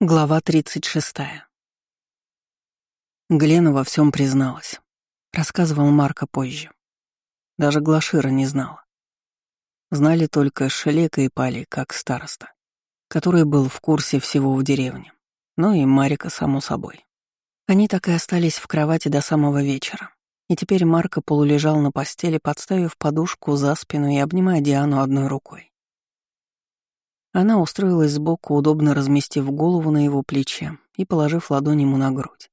Глава 36. Глена во всем призналась. Рассказывал Марко позже. Даже Глашира не знала. Знали только Шелека и Пали, как староста, который был в курсе всего в деревне. Ну и Марика, само собой. Они так и остались в кровати до самого вечера. И теперь Марко полулежал на постели, подставив подушку за спину и обнимая Диану одной рукой. Она устроилась сбоку, удобно разместив голову на его плече и положив ладонь ему на грудь.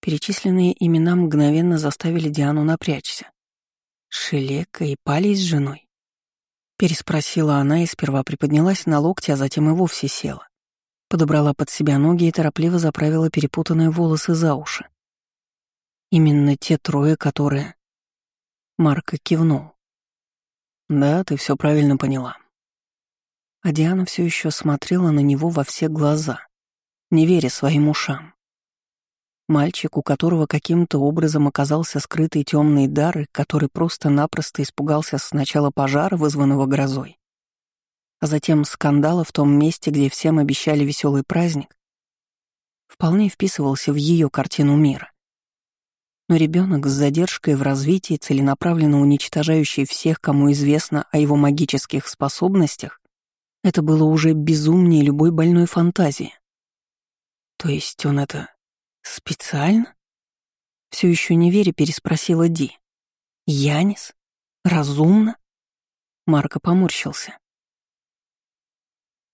Перечисленные имена мгновенно заставили Диану напрячься. «Шелека и Пали с женой?» Переспросила она и сперва приподнялась на локте, а затем и вовсе села. Подобрала под себя ноги и торопливо заправила перепутанные волосы за уши. Именно те трое, которые... Марка кивнул. «Да, ты все правильно поняла а Диана все еще смотрела на него во все глаза, не веря своим ушам. Мальчик, у которого каким-то образом оказался скрытый темный дар, который просто-напросто испугался сначала пожара, вызванного грозой, а затем скандала в том месте, где всем обещали веселый праздник, вполне вписывался в ее картину мира. Но ребенок с задержкой в развитии, целенаправленно уничтожающий всех, кому известно о его магических способностях, это было уже безумнее любой больной фантазии. То есть он это специально? Все еще не веря, переспросила Ди. Янис? Разумно? Марко поморщился.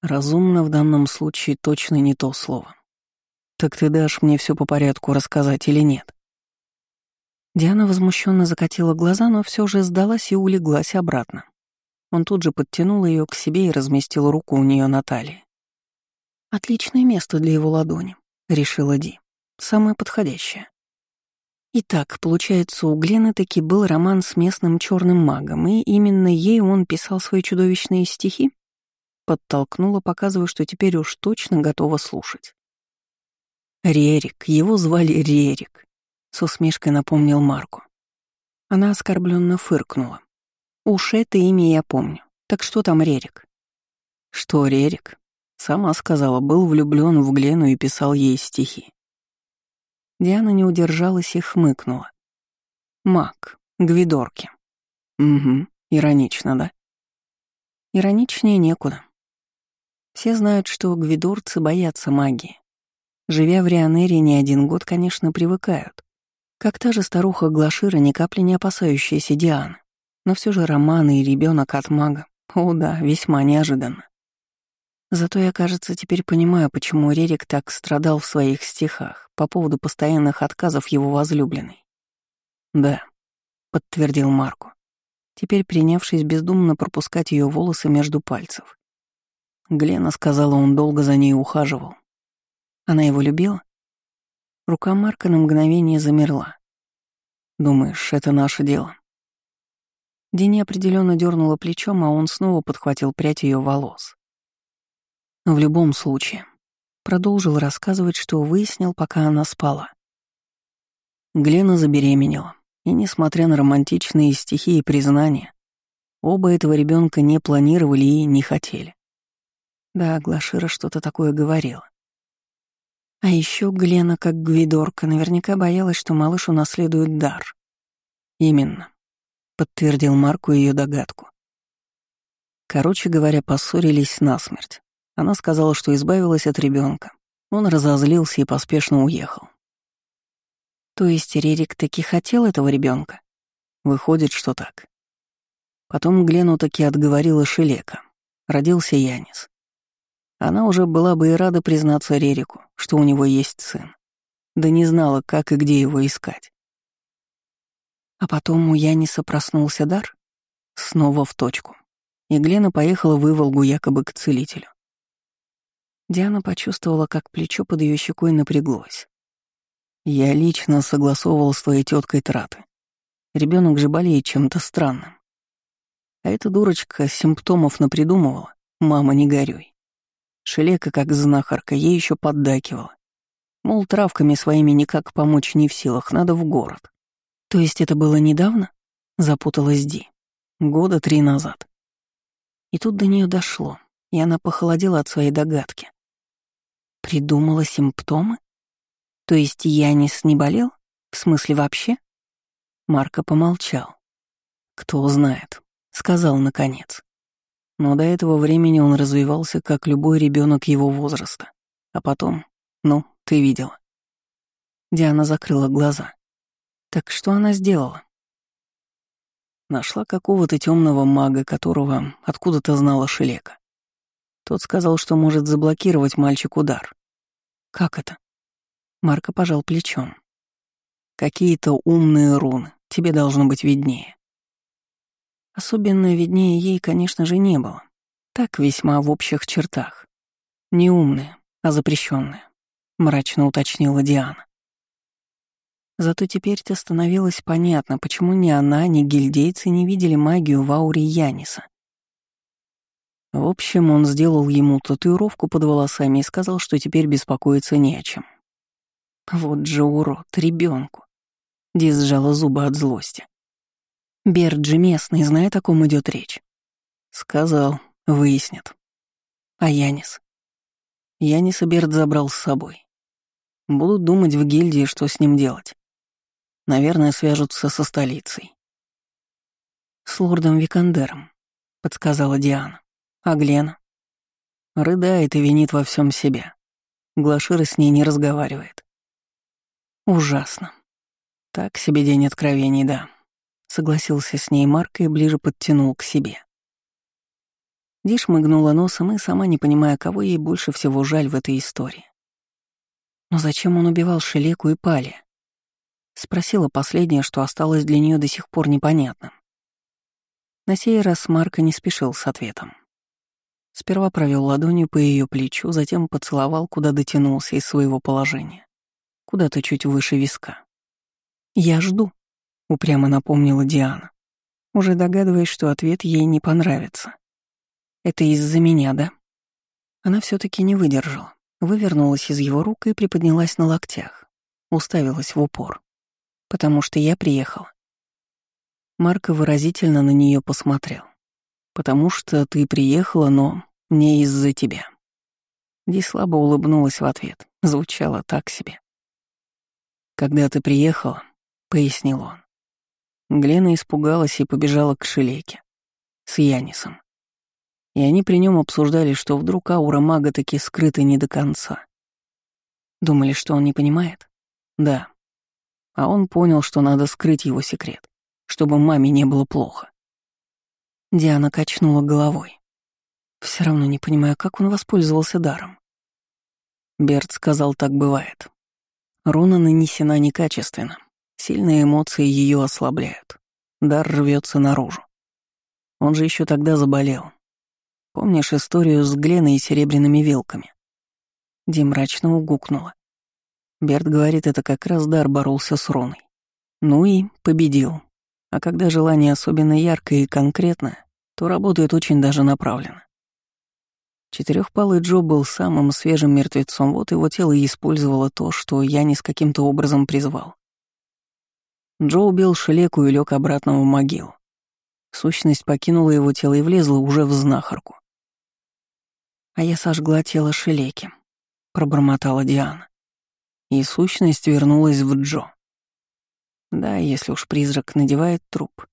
Разумно в данном случае точно не то слово. Так ты дашь мне все по порядку рассказать или нет? Диана возмущенно закатила глаза, но все же сдалась и улеглась обратно. Он тут же подтянул ее к себе и разместил руку у нее на талии. «Отличное место для его ладони», — решила Ди. «Самое подходящее». Итак, получается, у Глены таки был роман с местным черным магом, и именно ей он писал свои чудовищные стихи? Подтолкнула, показывая, что теперь уж точно готова слушать. «Рерик, его звали Рерик», — с усмешкой напомнил Марку. Она оскорбленно фыркнула. Уж это имя я помню. Так что там Рерик? Что Рерик? Сама сказала, был влюблен в Глену и писал ей стихи. Диана не удержалась и хмыкнула. Мак, Гвидорки. Угу, иронично, да? Ироничнее некуда. Все знают, что гвидорцы боятся магии. Живя в Рионере не один год, конечно, привыкают. Как та же старуха Глашира, ни капли не опасающаяся Дианы. Но все же романы и ребенок от мага. О да, весьма неожиданно. Зато я, кажется, теперь понимаю, почему Рерик так страдал в своих стихах по поводу постоянных отказов его возлюбленной. «Да», — подтвердил Марку, теперь принявшись бездумно пропускать ее волосы между пальцев. Глена сказала, он долго за ней ухаживал. Она его любила? Рука Марка на мгновение замерла. «Думаешь, это наше дело?» Дени определенно дернула плечом, а он снова подхватил прядь ее волос. В любом случае, продолжил рассказывать, что выяснил, пока она спала. Глена забеременела, и, несмотря на романтичные стихи и признания, оба этого ребенка не планировали и не хотели. Да, Глашира что-то такое говорила. А еще Глена, как гвидорка, наверняка боялась, что малыш унаследует дар. Именно подтвердил Марку ее догадку. Короче говоря, поссорились насмерть. Она сказала, что избавилась от ребенка. Он разозлился и поспешно уехал. То есть Рерик таки хотел этого ребенка? Выходит, что так. Потом Глену таки отговорила Шелека. Родился Янис. Она уже была бы и рада признаться Рерику, что у него есть сын. Да не знала, как и где его искать. А потом у Яниса проснулся дар. Снова в точку. И Глена поехала в Иволгу якобы к целителю. Диана почувствовала, как плечо под ее щекой напряглось. Я лично согласовывал с твоей теткой траты. Ребенок же болеет чем-то странным. А эта дурочка симптомов напридумывала. Мама, не горюй. Шелека, как знахарка, ей еще поддакивала. Мол, травками своими никак помочь не в силах, надо в город. То есть это было недавно? Запуталась Ди. Года три назад. И тут до нее дошло, и она похолодела от своей догадки. придумала симптомы? То есть Янис не болел? В смысле вообще? Марко помолчал. Кто знает, сказал наконец. Но до этого времени он развивался, как любой ребенок его возраста. А потом, ну, ты видела. Диана закрыла глаза. Так что она сделала? Нашла какого-то темного мага, которого откуда-то знала Шелека. Тот сказал, что может заблокировать мальчик удар. Как это? Марко пожал плечом. Какие-то умные руны, тебе должно быть виднее. Особенно виднее ей, конечно же, не было. Так весьма в общих чертах. Не умные, а запрещенные, мрачно уточнила Диана. Зато теперь-то становилось понятно, почему ни она, ни гильдейцы не видели магию в ауре Яниса. В общем, он сделал ему татуировку под волосами и сказал, что теперь беспокоиться не о чем. Вот же урод, ребенку. Ди сжала зубы от злости. Берджи местный, знает, о ком идет речь. Сказал, выяснит. А Янис? Яниса Берд забрал с собой. Будут думать в гильдии, что с ним делать. Наверное, свяжутся со столицей. С лордом Викандером, подсказала Диана. А Глена? Рыдает и винит во всем себя. Глашира с ней не разговаривает. Ужасно. Так себе день откровений, да. Согласился с ней Марк и ближе подтянул к себе. Ди шмыгнула носом и, сама не понимая, кого ей больше всего жаль в этой истории. Но зачем он убивал Шелеку и Пали? Спросила последнее, что осталось для нее до сих пор непонятным. На сей раз Марка не спешил с ответом. Сперва провел ладонью по ее плечу, затем поцеловал, куда дотянулся из своего положения, куда-то чуть выше виска. «Я жду», — упрямо напомнила Диана, уже догадываясь, что ответ ей не понравится. «Это из-за меня, да?» Она все таки не выдержала, вывернулась из его рук и приподнялась на локтях, уставилась в упор. «Потому что я приехала». Марко выразительно на нее посмотрел. «Потому что ты приехала, но не из-за тебя». Ди слабо улыбнулась в ответ, звучало так себе. «Когда ты приехала», — пояснил он, Глена испугалась и побежала к Шелеке с Янисом. И они при нем обсуждали, что вдруг аура мага таки скрыта не до конца. Думали, что он не понимает? Да. А он понял, что надо скрыть его секрет, чтобы маме не было плохо. Диана качнула головой. Все равно не понимаю, как он воспользовался даром. Берт сказал, так бывает. Руна нанесена некачественно, Сильные эмоции ее ослабляют. Дар рвется наружу. Он же еще тогда заболел. Помнишь историю с Гленой и серебряными вилками? Ди мрачно угукнула. Берт говорит, это как раз дар боролся с руной. Ну и победил. А когда желание особенно яркое и конкретное, то работает очень даже направленно. Четырехпалый Джо был самым свежим мертвецом, вот его тело и использовало то, что я не с каким-то образом призвал. Джо убил Шелеку и лег обратно в могилу. Сущность покинула его тело и влезла уже в знахарку. «А я сожгла тело Шелеки», — пробормотала Диана. И сущность вернулась в Джо. Да, если уж призрак надевает труп,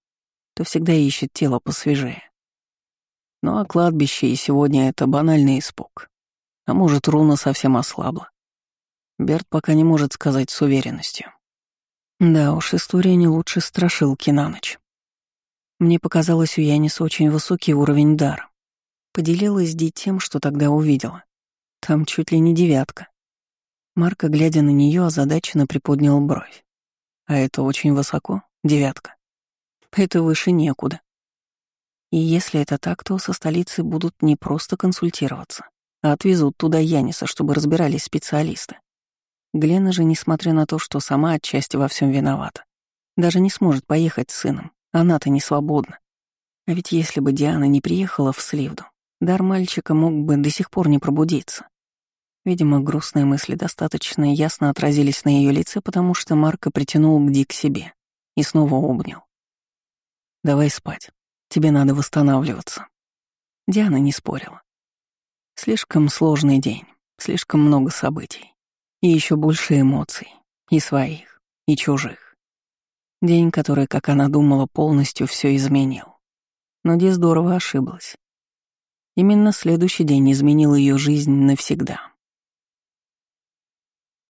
то всегда ищет тело посвежее. Ну а кладбище и сегодня это банальный испуг. А может, руна совсем ослабла. Берт пока не может сказать с уверенностью. Да уж, история не лучше страшилки на ночь. Мне показалось, у Яниса очень высокий уровень дара. Поделилась Ди тем, что тогда увидела. Там чуть ли не девятка. Марка, глядя на нее, озадаченно приподнял бровь. А это очень высоко, девятка. Это выше некуда. И если это так, то со столицы будут не просто консультироваться, а отвезут туда Яниса, чтобы разбирались специалисты. Глена же, несмотря на то, что сама отчасти во всем виновата, даже не сможет поехать с сыном. Она-то не свободна. А ведь если бы Диана не приехала в Сливду, дар мальчика мог бы до сих пор не пробудиться. Видимо, грустные мысли достаточно ясно отразились на ее лице, потому что Марко притянул Гди к себе и снова обнял. «Давай спать. Тебе надо восстанавливаться». Диана не спорила. Слишком сложный день. Слишком много событий. И еще больше эмоций. И своих, и чужих. День, который, как она думала, полностью все изменил. Но Ди здорово ошиблась. Именно следующий день изменил ее жизнь навсегда.